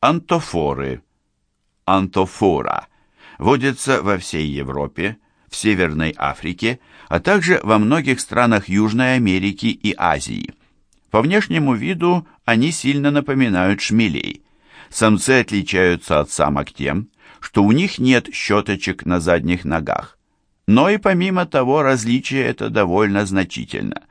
Антофоры. Антофора. Водятся во всей Европе, в Северной Африке, а также во многих странах Южной Америки и Азии. По внешнему виду они сильно напоминают шмелей. Самцы отличаются от самок тем, что у них нет щеточек на задних ногах. Но и помимо того различие это довольно значительно.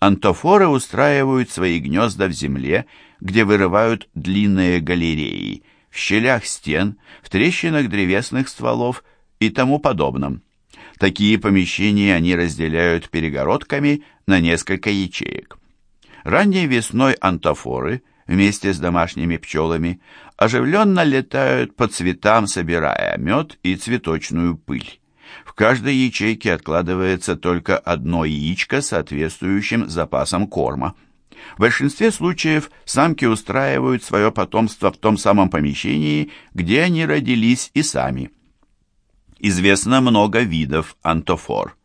Антофоры устраивают свои гнезда в земле, где вырывают длинные галереи, в щелях стен, в трещинах древесных стволов и тому подобном. Такие помещения они разделяют перегородками на несколько ячеек. Ранней весной антофоры вместе с домашними пчелами оживленно летают по цветам, собирая мед и цветочную пыль. В каждой ячейке откладывается только одно яичко с соответствующим запасом корма. В большинстве случаев самки устраивают свое потомство в том самом помещении, где они родились и сами. Известно много видов антофор.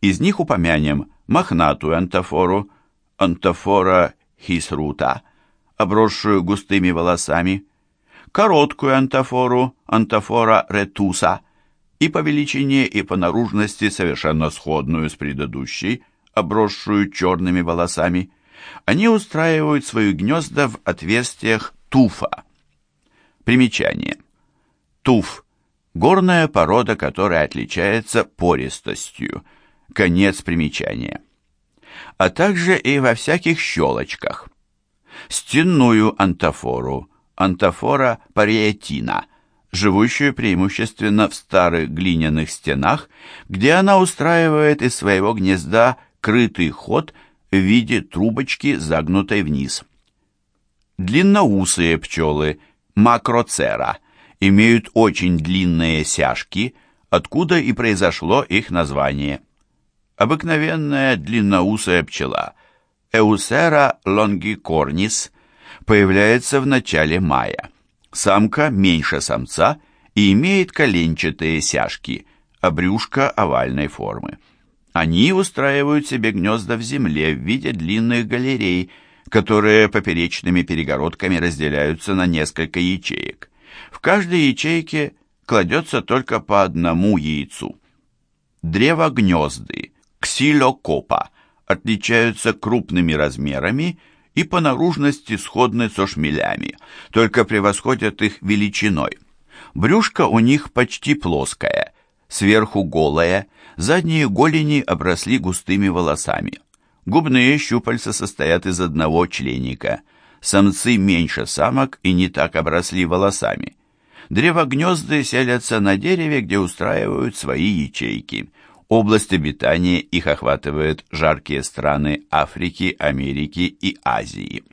Из них упомянем мохнатую антофору, антофора хисрута, обросшую густыми волосами, короткую антофору, антофора ретуса, и по величине, и по наружности совершенно сходную с предыдущей, обросшую черными волосами. Они устраивают свои гнезда в отверстиях туфа. Примечание. Туф – горная порода, которая отличается пористостью. Конец примечания. А также и во всяких щелочках. Стенную антофору, антофора париетина, живущую преимущественно в старых глиняных стенах, где она устраивает из своего гнезда крытый ход в виде трубочки, загнутой вниз. Длинноусые пчелы, макроцера, имеют очень длинные сяжки, откуда и произошло их название. Обыкновенная длинноусая пчела, Эусера лонгикорнис, появляется в начале мая. Самка меньше самца и имеет коленчатые сяжки, а брюшко овальной формы. Они устраивают себе гнезда в земле в виде длинных галерей, которые поперечными перегородками разделяются на несколько ячеек. В каждой ячейке кладется только по одному яйцу. Древогнезды, ксилокопа, отличаются крупными размерами и по наружности сходны со шмелями, только превосходят их величиной. Брюшко у них почти плоское, сверху голое, задние голени обросли густыми волосами. Губные щупальца состоят из одного членика. Самцы меньше самок и не так обросли волосами. Древогнезды селятся на дереве, где устраивают свои ячейки. Область обитания их охватывает жаркие страны Африки, Америки и Азии.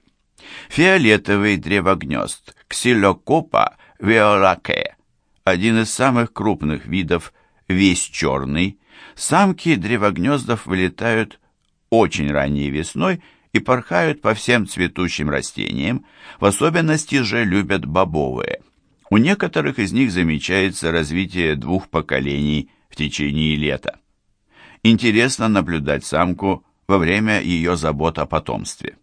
Фиолетовый древогнезд Ксилокопа виолаке, один из самых крупных видов, весь черный, Самки древогнездов вылетают очень ранней весной и порхают по всем цветущим растениям, в особенности же любят бобовые. У некоторых из них замечается развитие двух поколений в течение лета. Интересно наблюдать самку во время ее забот о потомстве.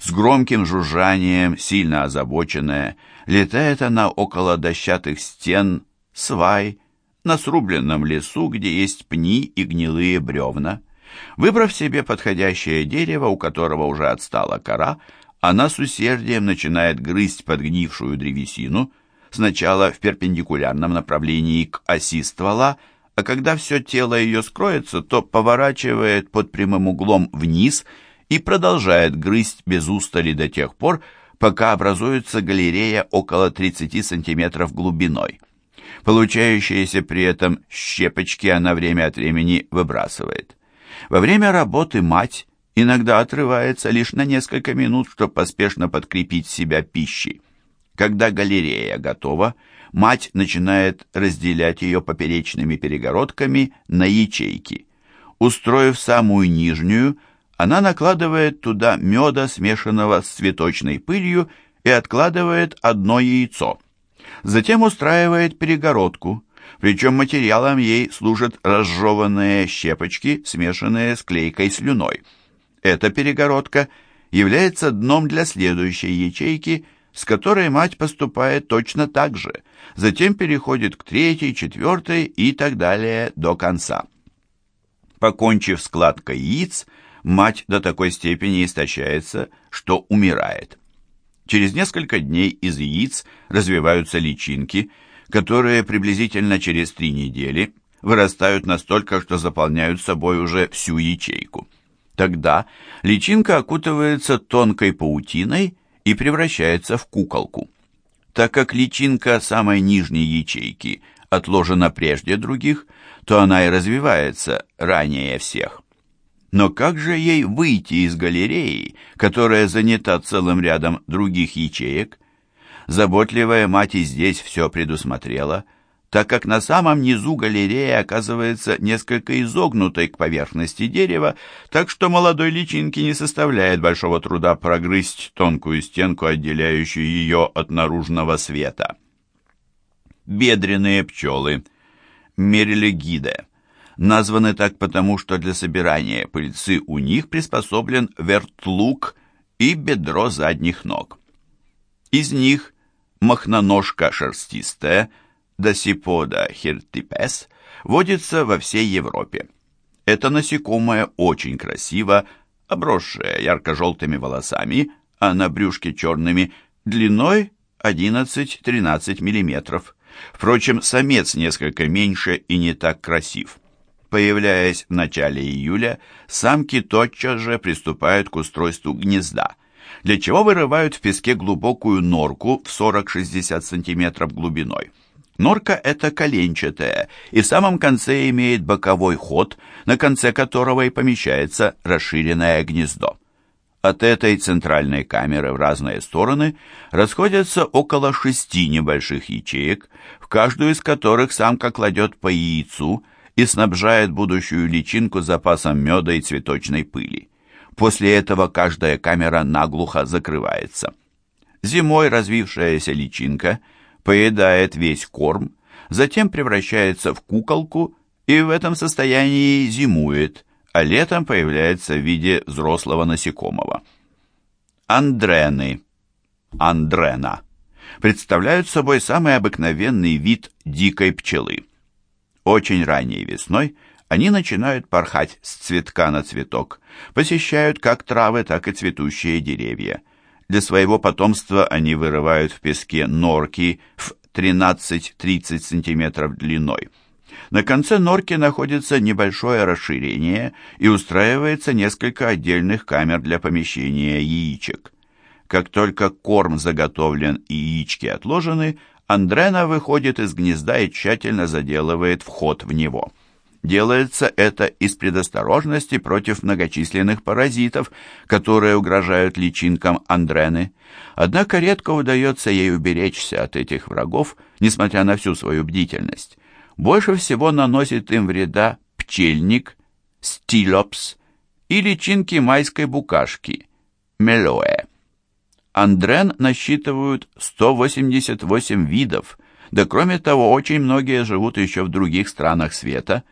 С громким жужжанием, сильно озабоченная, летает она около дощатых стен, свай, на срубленном лесу, где есть пни и гнилые бревна. Выбрав себе подходящее дерево, у которого уже отстала кора, она с усердием начинает грызть подгнившую древесину, сначала в перпендикулярном направлении к оси ствола, а когда все тело ее скроется, то поворачивает под прямым углом вниз и продолжает грызть без устали до тех пор, пока образуется галерея около 30 сантиметров глубиной. Получающиеся при этом щепочки она время от времени выбрасывает. Во время работы мать иногда отрывается лишь на несколько минут, чтобы поспешно подкрепить себя пищей. Когда галерея готова, мать начинает разделять ее поперечными перегородками на ячейки. Устроив самую нижнюю, она накладывает туда меда, смешанного с цветочной пылью, и откладывает одно яйцо – Затем устраивает перегородку, причем материалом ей служат разжеванные щепочки, смешанные с клейкой слюной. Эта перегородка является дном для следующей ячейки, с которой мать поступает точно так же, затем переходит к третьей, четвертой и так далее до конца. Покончив складкой яиц, мать до такой степени истощается, что умирает. Через несколько дней из яиц развиваются личинки, которые приблизительно через три недели вырастают настолько, что заполняют собой уже всю ячейку. Тогда личинка окутывается тонкой паутиной и превращается в куколку. Так как личинка самой нижней ячейки отложена прежде других, то она и развивается ранее всех. Но как же ей выйти из галереи, которая занята целым рядом других ячеек? Заботливая мать и здесь все предусмотрела, так как на самом низу галереи оказывается несколько изогнутой к поверхности дерева, так что молодой личинке не составляет большого труда прогрызть тонкую стенку, отделяющую ее от наружного света. Бедренные пчелы, мерилегиде, названы так потому, что для собирания пыльцы у них приспособлен вертлуг и бедро задних ног. Из них махноножка шерстистая, досипода хиртипес, водится во всей Европе. Это насекомое очень красиво, обросшее ярко-желтыми волосами, а на брюшке черными, длиной 11-13 мм. Впрочем, самец несколько меньше и не так красив. Появляясь в начале июля, самки тотчас же приступают к устройству гнезда, для чего вырывают в песке глубокую норку в 40-60 см глубиной. Норка эта коленчатая и в самом конце имеет боковой ход, на конце которого и помещается расширенное гнездо. От этой центральной камеры в разные стороны расходятся около шести небольших ячеек, в каждую из которых самка кладет по яйцу и снабжает будущую личинку запасом меда и цветочной пыли. После этого каждая камера наглухо закрывается. Зимой развившаяся личинка поедает весь корм, затем превращается в куколку и в этом состоянии зимует, а летом появляется в виде взрослого насекомого. Андрены, андрена, представляют собой самый обыкновенный вид дикой пчелы. Очень ранней весной они начинают порхать с цветка на цветок, посещают как травы, так и цветущие деревья. Для своего потомства они вырывают в песке норки в 13-30 см длиной. На конце норки находится небольшое расширение и устраивается несколько отдельных камер для помещения яичек. Как только корм заготовлен и яички отложены, Андрена выходит из гнезда и тщательно заделывает вход в него. Делается это из предосторожности против многочисленных паразитов, которые угрожают личинкам Андрены. Однако редко удается ей уберечься от этих врагов, несмотря на всю свою бдительность. Больше всего наносит им вреда пчельник, стилопс и личинки майской букашки, мелоэ. Андрен насчитывают 188 видов, да кроме того, очень многие живут еще в других странах света.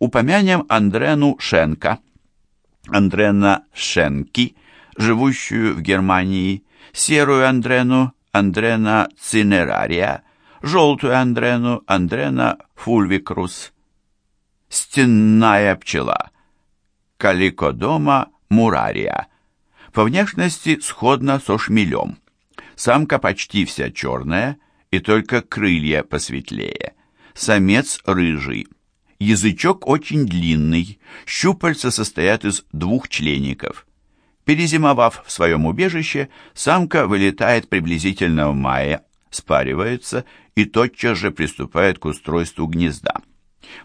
Упомянем Андрену Шенка, Андрена Шенки, живущую в Германии, серую Андрену, Андрена цинерария, желтую Андрену, Андрена фульвикрус, стенная пчела, каликодома мурария – по внешности сходна со шмелем. Самка почти вся черная, и только крылья посветлее. Самец рыжий. Язычок очень длинный, щупальца состоят из двух члеников. Перезимовав в своем убежище, самка вылетает приблизительно в мае, спаривается и тотчас же приступает к устройству гнезда.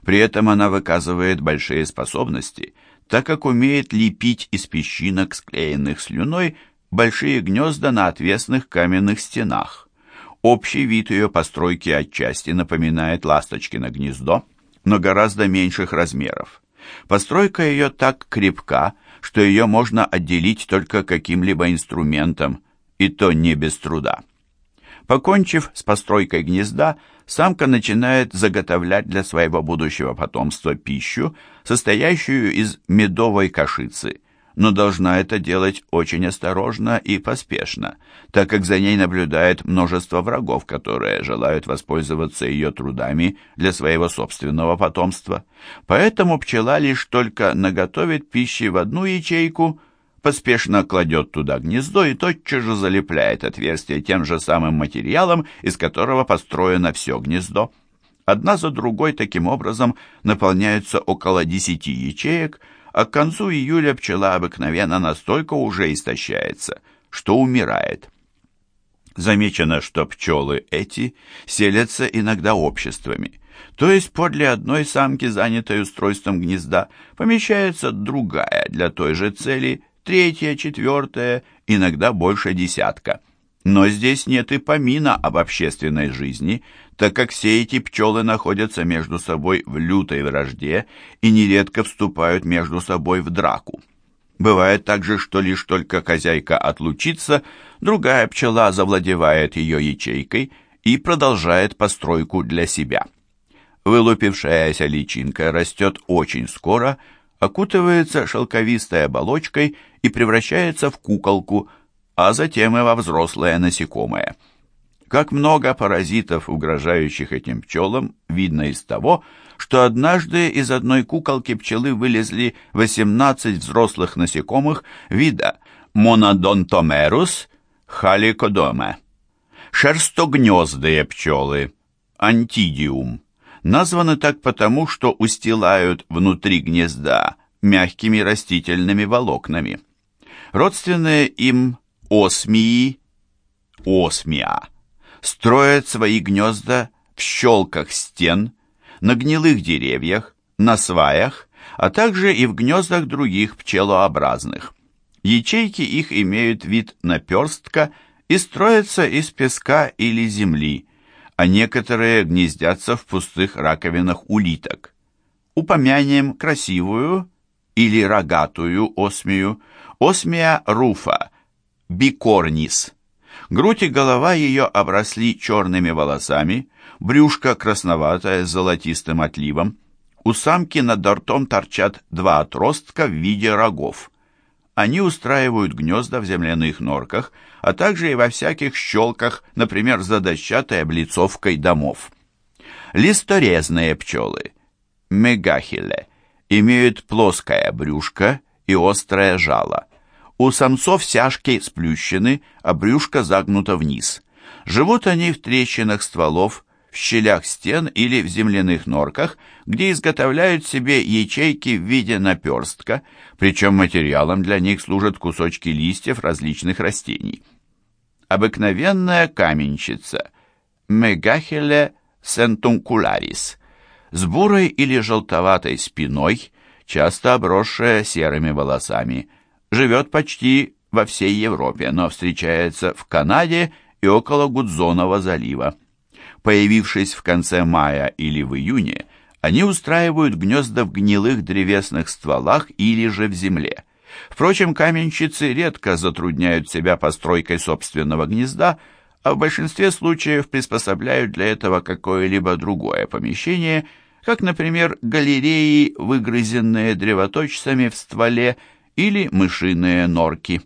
При этом она выказывает большие способности – так как умеет лепить из песчинок, склеенных слюной, большие гнезда на отвесных каменных стенах. Общий вид ее постройки отчасти напоминает ласточкино гнездо, но гораздо меньших размеров. Постройка ее так крепка, что ее можно отделить только каким-либо инструментом, и то не без труда. Покончив с постройкой гнезда, самка начинает заготовлять для своего будущего потомства пищу, состоящую из медовой кашицы, но должна это делать очень осторожно и поспешно, так как за ней наблюдает множество врагов, которые желают воспользоваться ее трудами для своего собственного потомства. Поэтому пчела лишь только наготовит пищи в одну ячейку, поспешно кладет туда гнездо и тотчас же залепляет отверстие тем же самым материалом, из которого построено все гнездо. Одна за другой таким образом наполняются около десяти ячеек, а к концу июля пчела обыкновенно настолько уже истощается, что умирает. Замечено, что пчелы эти селятся иногда обществами, то есть подле одной самки, занятой устройством гнезда, помещается другая для той же цели, третья, четвертая, иногда больше десятка. Но здесь нет и помина об общественной жизни, так как все эти пчелы находятся между собой в лютой вражде и нередко вступают между собой в драку. Бывает также, что лишь только хозяйка отлучится, другая пчела завладевает ее ячейкой и продолжает постройку для себя. Вылупившаяся личинка растет очень скоро, окутывается шелковистой оболочкой и превращается в куколку, а затем и во взрослое насекомое – как много паразитов, угрожающих этим пчелам, видно из того, что однажды из одной куколки пчелы вылезли 18 взрослых насекомых вида Монодонтомерус халикодоме. Шерстогнездые пчелы, антидиум, названы так потому, что устилают внутри гнезда мягкими растительными волокнами. Родственные им осмии, осмия, строят свои гнезда в щелках стен, на гнилых деревьях, на сваях, а также и в гнездах других пчелообразных. Ячейки их имеют вид наперстка и строятся из песка или земли, а некоторые гнездятся в пустых раковинах улиток. Упомянем красивую или рогатую осмию, осмия руфа, бикорнис – Грудь и голова ее обросли черными волосами, брюшко красноватое с золотистым отливом. У самки над ртом торчат два отростка в виде рогов. Они устраивают гнезда в земляных норках, а также и во всяких щелках, например, за дощатой облицовкой домов. Листорезные пчелы, мегахиле, имеют плоское брюшко и острое жало. У самцов сяжки сплющены, а брюшко загнуто вниз. Живут они в трещинах стволов, в щелях стен или в земляных норках, где изготовляют себе ячейки в виде наперстка, причем материалом для них служат кусочки листьев различных растений. Обыкновенная каменщица Мегахеле сентункуларис с бурой или желтоватой спиной, часто обросшая серыми волосами – живет почти во всей Европе, но встречается в Канаде и около Гудзонова залива. Появившись в конце мая или в июне, они устраивают гнезда в гнилых древесных стволах или же в земле. Впрочем, каменщицы редко затрудняют себя постройкой собственного гнезда, а в большинстве случаев приспособляют для этого какое-либо другое помещение, как, например, галереи, выгрызенные древоточцами в стволе, или мышиные норки.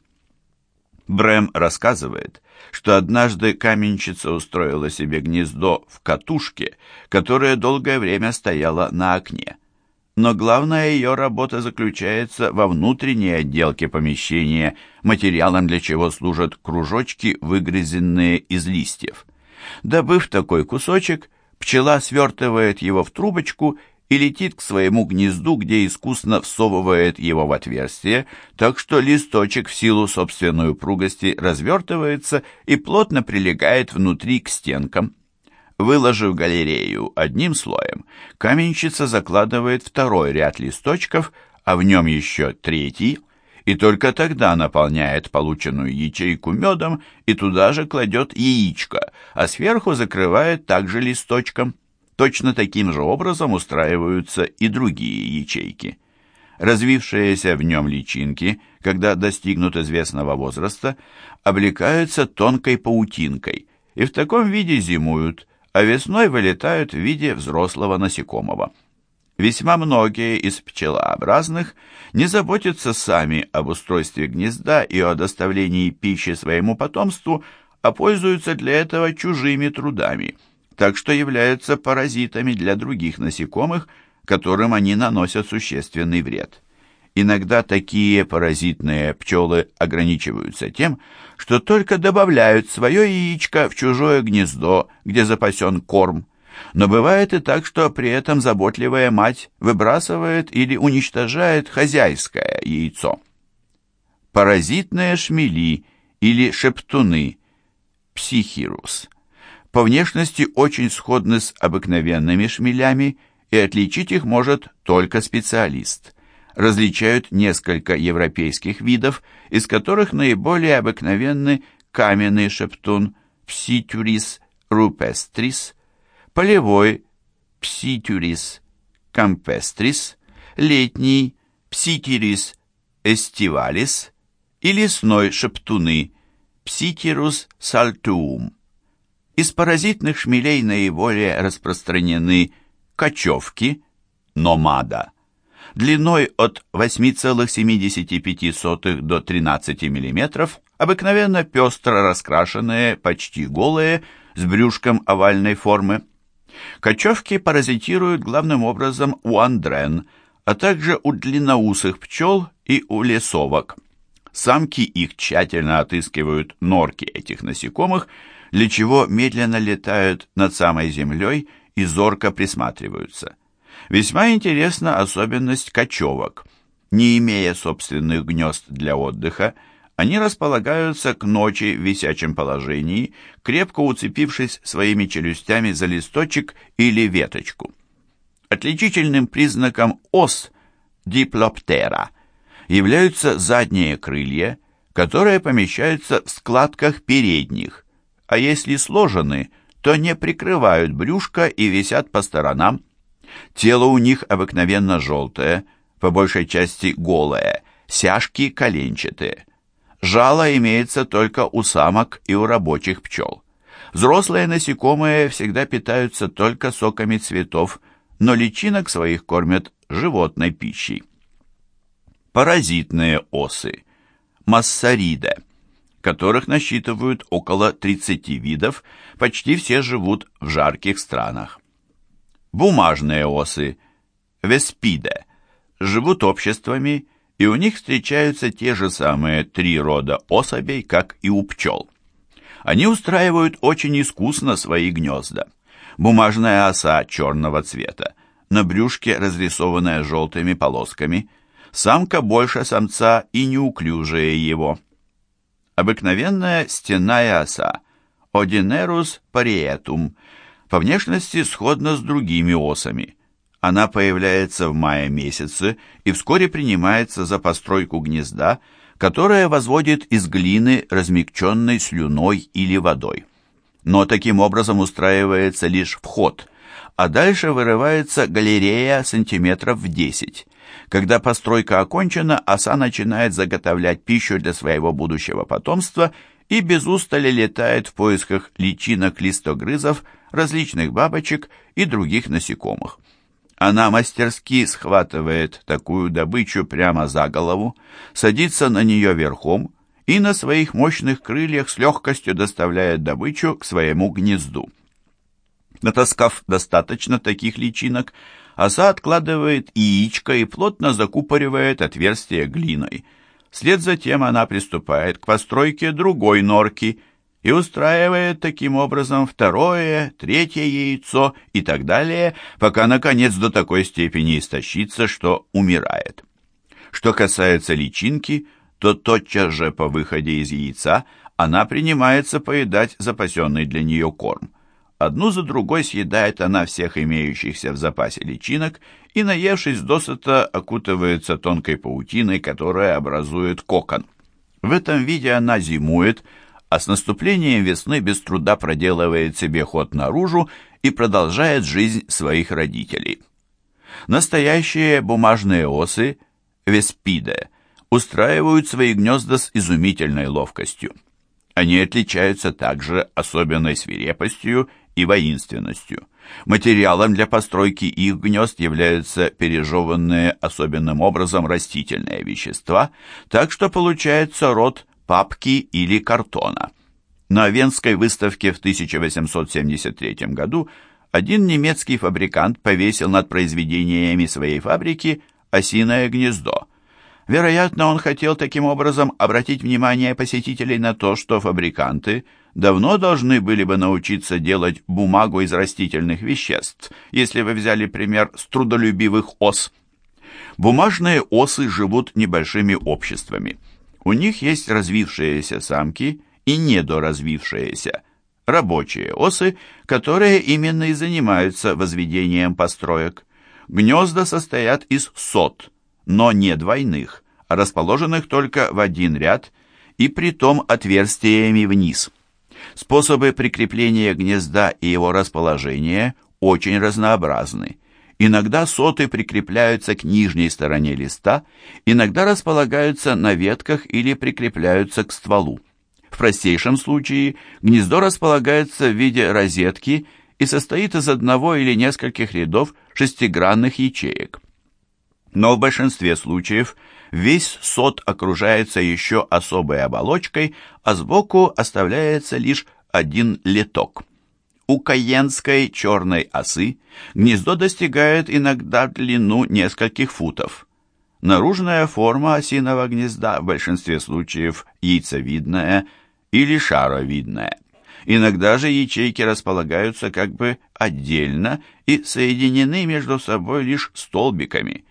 Брэм рассказывает, что однажды каменщица устроила себе гнездо в катушке, которая долгое время стояла на окне. Но главная ее работа заключается во внутренней отделке помещения, материалом для чего служат кружочки, выгрызенные из листьев. Добыв такой кусочек, пчела свертывает его в трубочку и летит к своему гнезду, где искусно всовывает его в отверстие, так что листочек в силу собственной упругости развертывается и плотно прилегает внутри к стенкам. Выложив галерею одним слоем, каменщица закладывает второй ряд листочков, а в нем еще третий, и только тогда наполняет полученную ячейку медом и туда же кладет яичко, а сверху закрывает также листочком. Точно таким же образом устраиваются и другие ячейки. Развившиеся в нем личинки, когда достигнут известного возраста, облекаются тонкой паутинкой и в таком виде зимуют, а весной вылетают в виде взрослого насекомого. Весьма многие из пчелообразных не заботятся сами об устройстве гнезда и о доставлении пищи своему потомству, а пользуются для этого чужими трудами, так что являются паразитами для других насекомых, которым они наносят существенный вред. Иногда такие паразитные пчелы ограничиваются тем, что только добавляют свое яичко в чужое гнездо, где запасен корм. Но бывает и так, что при этом заботливая мать выбрасывает или уничтожает хозяйское яйцо. Паразитные шмели или шептуны, психирус, по внешности очень сходны с обыкновенными шмелями, и отличить их может только специалист. Различают несколько европейских видов, из которых наиболее обыкновенны каменный шептун Пситюрис рупестрис, полевой Пситюрис кампестрис, летний Пситирис эстивалис и лесной шептуны Пситирус сальтуум. Из паразитных шмелей наиболее распространены кочевки, номада, длиной от 8,75 до 13 мм, обыкновенно пестро раскрашенные, почти голые, с брюшком овальной формы. Кочевки паразитируют главным образом у андрен, а также у длинноусых пчел и у лесовок. Самки их тщательно отыскивают норки этих насекомых, для чего медленно летают над самой землей и зорко присматриваются. Весьма интересна особенность кочевок. Не имея собственных гнезд для отдыха, они располагаются к ночи в висячем положении, крепко уцепившись своими челюстями за листочек или веточку. Отличительным признаком ос диплоптера являются задние крылья, которые помещаются в складках передних, а если сложены, то не прикрывают брюшко и висят по сторонам. Тело у них обыкновенно желтое, по большей части голое, сяжки коленчатые. Жало имеется только у самок и у рабочих пчел. Взрослые насекомые всегда питаются только соками цветов, но личинок своих кормят животной пищей. Паразитные осы, массариде, которых насчитывают около 30 видов, почти все живут в жарких странах. Бумажные осы, веспиде, живут обществами и у них встречаются те же самые три рода особей, как и у пчел. Они устраивают очень искусно свои гнезда. Бумажная оса черного цвета, на брюшке разрисованная желтыми полосками, самка больше самца и неуклюжее его. Обыкновенная стенная оса, Одинерус париетум, по внешности сходна с другими осами – она появляется в мае месяце и вскоре принимается за постройку гнезда, которое возводит из глины, размягченной слюной или водой. Но таким образом устраивается лишь вход, а дальше вырывается галерея сантиметров в 10. Когда постройка окончена, оса начинает заготовлять пищу для своего будущего потомства и без устали летает в поисках личинок листогрызов, различных бабочек и других насекомых. Она мастерски схватывает такую добычу прямо за голову, садится на нее верхом и на своих мощных крыльях с легкостью доставляет добычу к своему гнезду. Натаскав достаточно таких личинок, оса откладывает яичко и плотно закупоривает отверстие глиной. Вслед за тем она приступает к постройке другой норки – и устраивает таким образом второе, третье яйцо и так далее, пока, наконец, до такой степени истощится, что умирает. Что касается личинки, то тотчас же по выходе из яйца она принимается поедать запасенный для нее корм. Одну за другой съедает она всех имеющихся в запасе личинок и, наевшись досыта, окутывается тонкой паутиной, которая образует кокон. В этом виде она зимует, а с наступлением весны без труда проделывает себе ход наружу и продолжает жизнь своих родителей. Настоящие бумажные осы, веспиде, устраивают свои гнезда с изумительной ловкостью. Они отличаются также особенной свирепостью и воинственностью. Материалом для постройки их гнезд являются пережеванные особенным образом растительные вещества, так что получается род папки или картона. На Венской выставке в 1873 году один немецкий фабрикант повесил над произведениями своей фабрики осиное гнездо. Вероятно, он хотел таким образом обратить внимание посетителей на то, что фабриканты давно должны были бы научиться делать бумагу из растительных веществ, если вы взяли пример с трудолюбивых ос. Бумажные осы живут небольшими обществами. У них есть развившиеся самки и недоразвившиеся – рабочие осы, которые именно и занимаются возведением построек. Гнезда состоят из сот, но не двойных, а расположенных только в один ряд и притом отверстиями вниз. Способы прикрепления гнезда и его расположения очень разнообразны. Иногда соты прикрепляются к нижней стороне листа, иногда располагаются на ветках или прикрепляются к стволу. В простейшем случае гнездо располагается в виде розетки и состоит из одного или нескольких рядов шестигранных ячеек. Но в большинстве случаев весь сот окружается еще особой оболочкой, а сбоку оставляется лишь один литок. У каенской черной осы гнездо достигает иногда длину нескольких футов. Наружная форма осиного гнезда в большинстве случаев яйцевидная – или шаровидная. Иногда же ячейки располагаются как бы отдельно и соединены между собой лишь столбиками.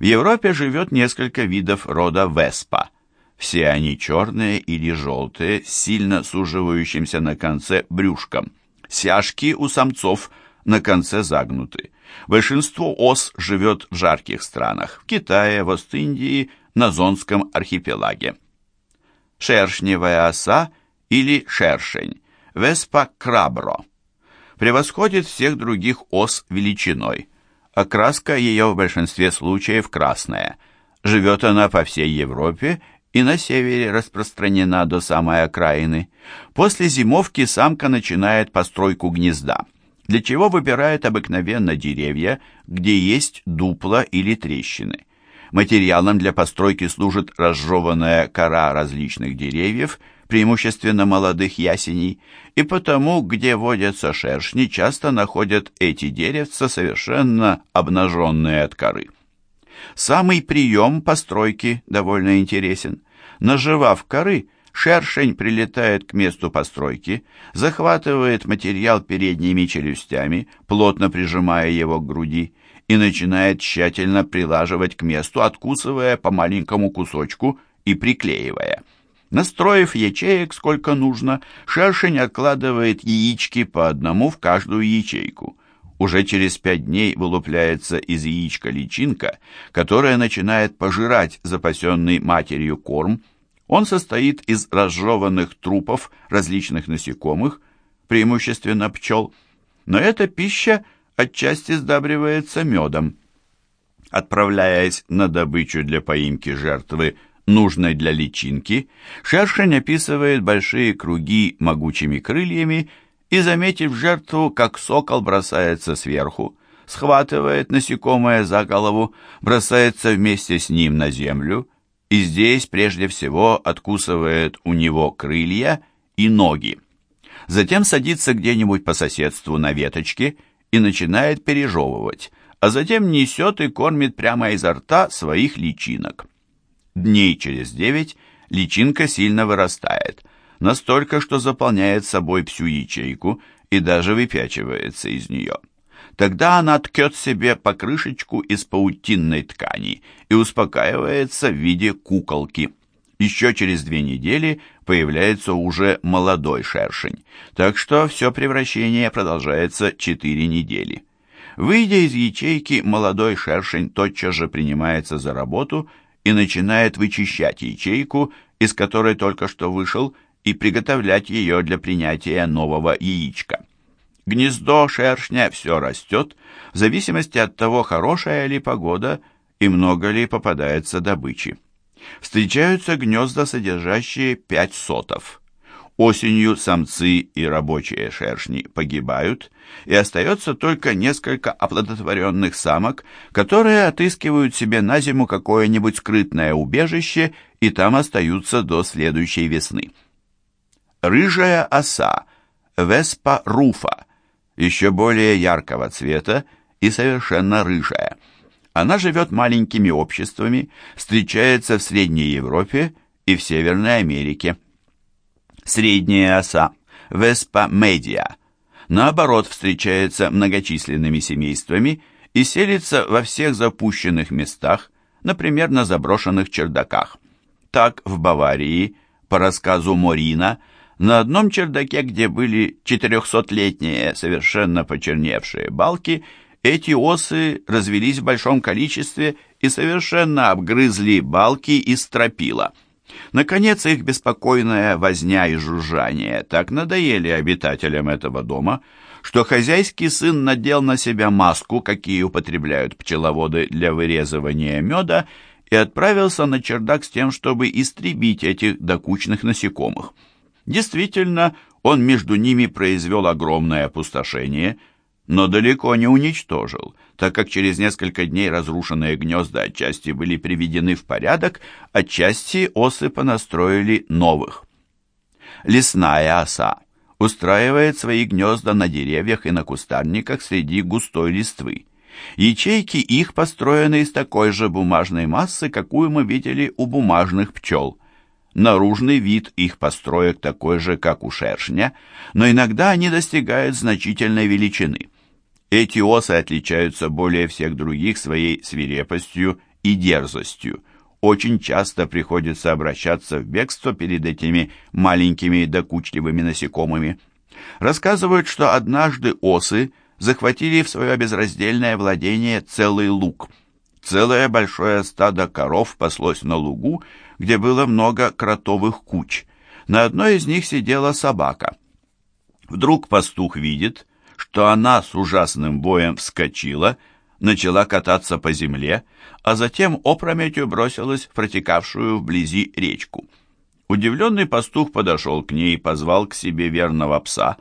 В Европе живет несколько видов рода Веспа. Все они черные или желтые, с сильно суживающимся на конце брюшком. Сяжки у самцов на конце загнуты. Большинство ос живет в жарких странах, в Китае, в Ост-Индии, на Зонском архипелаге. Шершневая оса или шершень, Веспа крабро. Превосходит всех других ос величиной. Окраска ее в большинстве случаев красная. Живет она по всей Европе и на севере распространена до самой окраины. После зимовки самка начинает постройку гнезда, для чего выбирает обыкновенно деревья, где есть дупла или трещины. Материалом для постройки служит разжеванная кора различных деревьев – преимущественно молодых ясеней, и потому, где водятся шершни, часто находят эти деревца совершенно обнаженные от коры. Самый прием постройки довольно интересен. Наживав коры, шершень прилетает к месту постройки, захватывает материал передними челюстями, плотно прижимая его к груди, и начинает тщательно прилаживать к месту, откусывая по маленькому кусочку и приклеивая. Настроив ячеек сколько нужно, шершень откладывает яички по одному в каждую ячейку. Уже через пять дней вылупляется из яичка личинка, которая начинает пожирать запасенный матерью корм. Он состоит из разжеванных трупов различных насекомых, преимущественно пчел, но эта пища отчасти сдабривается медом. Отправляясь на добычу для поимки жертвы нужной для личинки, шершень описывает большие круги могучими крыльями и, заметив жертву, как сокол бросается сверху, схватывает насекомое за голову, бросается вместе с ним на землю и здесь прежде всего откусывает у него крылья и ноги. Затем садится где-нибудь по соседству на веточке и начинает пережевывать, а затем несет и кормит прямо изо рта своих личинок. Дней через девять личинка сильно вырастает, настолько, что заполняет собой всю ячейку и даже выпячивается из нее. Тогда она ткет себе покрышечку из паутинной ткани и успокаивается в виде куколки. Еще через две недели появляется уже молодой шершень, так что все превращение продолжается четыре недели. Выйдя из ячейки, молодой шершень тотчас же принимается за работу и начинает вычищать ячейку, из которой только что вышел, и приготовлять ее для принятия нового яичка. Гнездо шершня все растет, в зависимости от того, хорошая ли погода и много ли попадается добычи. Встречаются гнезда, содержащие пять сотов. Осенью самцы и рабочие шершни погибают, и остается только несколько оплодотворенных самок, которые отыскивают себе на зиму какое-нибудь скрытное убежище и там остаются до следующей весны. Рыжая оса, Веспа руфа, еще более яркого цвета и совершенно рыжая. Она живет маленькими обществами, встречается в Средней Европе и в Северной Америке. Средняя оса, Веспа медиа, наоборот, встречается многочисленными семействами и селится во всех запущенных местах, например, на заброшенных чердаках. Так, в Баварии, по рассказу Морина, на одном чердаке, где были 400-летние совершенно почерневшие балки, эти осы развелись в большом количестве и совершенно обгрызли балки и стропила – Наконец их беспокойная возня и жужжание так надоели обитателям этого дома, что хозяйский сын надел на себя маску, какие употребляют пчеловоды для вырезывания меда, и отправился на чердак с тем, чтобы истребить этих докучных насекомых. Действительно, он между ними произвел огромное опустошение – но далеко не уничтожил, так как через несколько дней разрушенные гнезда отчасти были приведены в порядок, отчасти осы понастроили новых. Лесная оса устраивает свои гнезда на деревьях и на кустарниках среди густой листвы. Ячейки их построены из такой же бумажной массы, какую мы видели у бумажных пчел. Наружный вид их построек такой же, как у шершня, но иногда они достигают значительной величины. Эти осы отличаются более всех других своей свирепостью и дерзостью. Очень часто приходится обращаться в бегство перед этими маленькими докучливыми насекомыми. Рассказывают, что однажды осы захватили в свое безраздельное владение целый луг. Целое большое стадо коров паслось на лугу, где было много кротовых куч. На одной из них сидела собака. Вдруг пастух видит, что она с ужасным боем вскочила, начала кататься по земле, а затем опрометью бросилась в протекавшую вблизи речку. Удивленный пастух подошел к ней и позвал к себе верного пса,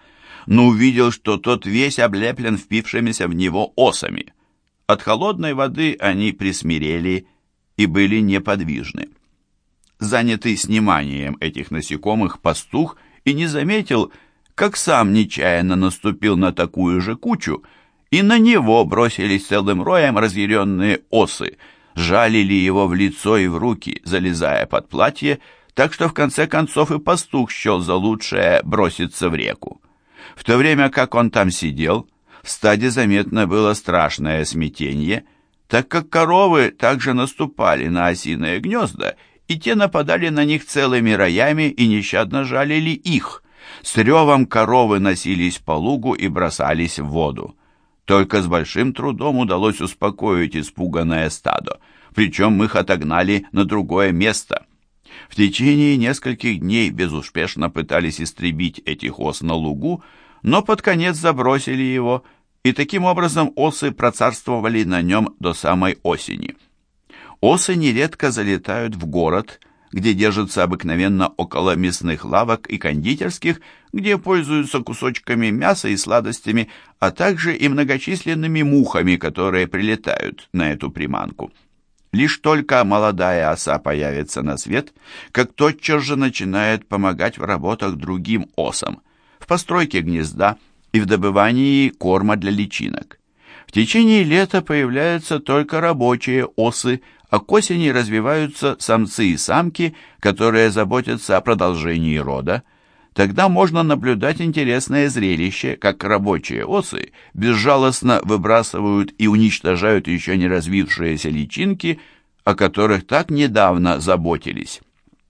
но увидел, что тот весь облеплен впившимися в него осами. От холодной воды они присмирели и были неподвижны. Занятый сниманием этих насекомых, пастух и не заметил, как сам нечаянно наступил на такую же кучу, и на него бросились целым роем разъяренные осы, жалили его в лицо и в руки, залезая под платье, так что в конце концов и пастух счел за лучшее броситься в реку. В то время как он там сидел, в стаде заметно было страшное смятение, так как коровы также наступали на осиные гнезда, и те нападали на них целыми роями и нещадно жалили их – с ревом коровы носились по лугу и бросались в воду. Только с большим трудом удалось успокоить испуганное стадо, причем их отогнали на другое место. В течение нескольких дней безуспешно пытались истребить этих ос на лугу, но под конец забросили его, и таким образом осы процарствовали на нем до самой осени. Осы нередко залетают в город где держатся обыкновенно около мясных лавок и кондитерских, где пользуются кусочками мяса и сладостями, а также и многочисленными мухами, которые прилетают на эту приманку. Лишь только молодая оса появится на свет, как тотчас же начинает помогать в работах другим осам, в постройке гнезда и в добывании корма для личинок. В течение лета появляются только рабочие осы – а к осени развиваются самцы и самки, которые заботятся о продолжении рода. Тогда можно наблюдать интересное зрелище, как рабочие осы безжалостно выбрасывают и уничтожают еще не развившиеся личинки, о которых так недавно заботились.